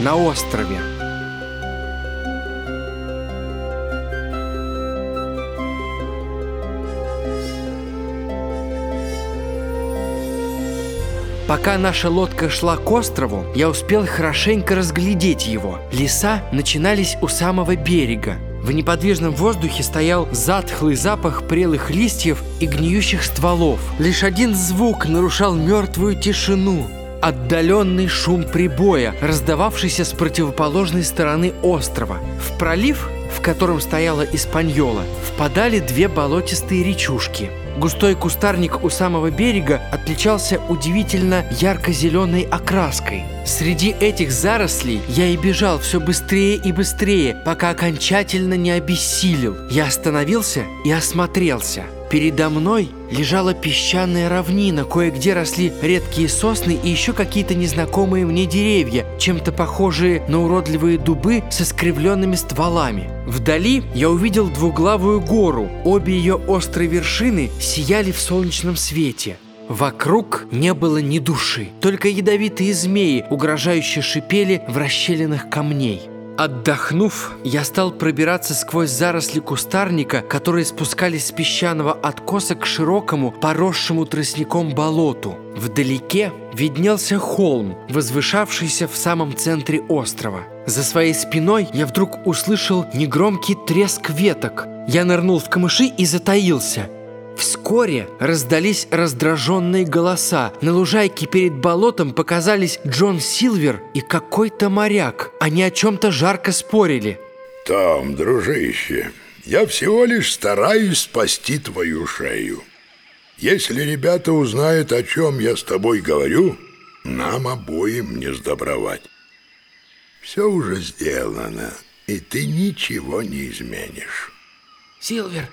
на острове. Пока наша лодка шла к острову, я успел хорошенько разглядеть его. Леса начинались у самого берега. В неподвижном воздухе стоял затхлый запах прелых листьев и гниющих стволов. Лишь один звук нарушал мертвую тишину. Отдаленный шум прибоя, раздававшийся с противоположной стороны острова. В пролив, в котором стояла Испаньола, впадали две болотистые речушки – Густой кустарник у самого берега отличался удивительно ярко-зеленой окраской. Среди этих зарослей я и бежал все быстрее и быстрее, пока окончательно не обессилел. Я остановился и осмотрелся. Передо мной лежала песчаная равнина, кое-где росли редкие сосны и еще какие-то незнакомые мне деревья, чем-то похожие на уродливые дубы со скривленными стволами. Вдали я увидел двуглавую гору, обе ее острые вершины сияли в солнечном свете. Вокруг не было ни души, только ядовитые змеи, угрожающе шипели в расщелинах камней. Отдохнув, я стал пробираться сквозь заросли кустарника, которые спускались с песчаного откоса к широкому, поросшему тростником болоту. Вдалеке виднелся холм, возвышавшийся в самом центре острова. За своей спиной я вдруг услышал негромкий треск веток. Я нырнул в камыши и затаился – Вскоре раздались раздраженные голоса. На лужайке перед болотом показались Джон Силвер и какой-то моряк. Они о чем-то жарко спорили. Том, дружище, я всего лишь стараюсь спасти твою шею. Если ребята узнают, о чем я с тобой говорю, нам обоим не сдобровать. Все уже сделано, и ты ничего не изменишь. Силвер,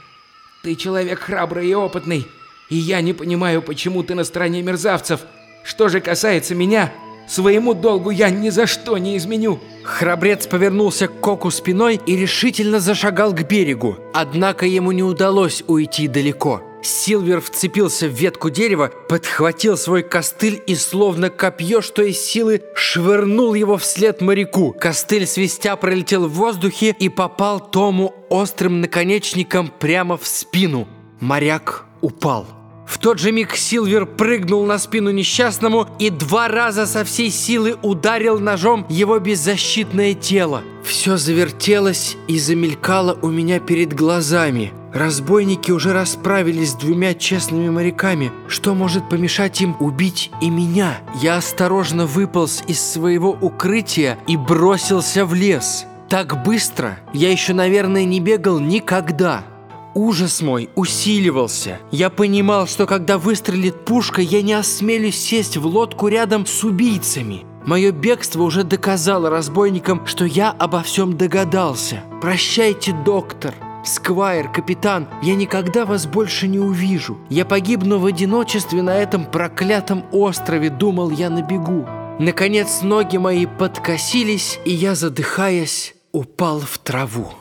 ты человек храбрый и опытный, и я не понимаю, почему ты на стороне мерзавцев. Что же касается меня, своему долгу я ни за что не изменю. Храбрец повернулся к Коку спиной и решительно зашагал к берегу. Однако ему не удалось уйти далеко. Силвер вцепился в ветку дерева, подхватил свой костыль и, словно копье, что из силы, швырнул его вслед моряку. Костыль свистя пролетел в воздухе и попал Тому острым наконечником прямо в спину. Моряк упал. В тот же миг Силвер прыгнул на спину несчастному и два раза со всей силы ударил ножом его беззащитное тело. Все завертелось и замелькало у меня перед глазами. Разбойники уже расправились с двумя честными моряками. Что может помешать им убить и меня? Я осторожно выполз из своего укрытия и бросился в лес. Так быстро я еще, наверное, не бегал никогда. Ужас мой усиливался. Я понимал, что когда выстрелит пушка, я не осмелюсь сесть в лодку рядом с убийцами. Мое бегство уже доказало разбойникам, что я обо всем догадался. Прощайте, доктор. Сквайр, капитан, я никогда вас больше не увижу. Я погибну в одиночестве на этом проклятом острове, думал я на бегу. Наконец ноги мои подкосились, и я, задыхаясь, упал в траву.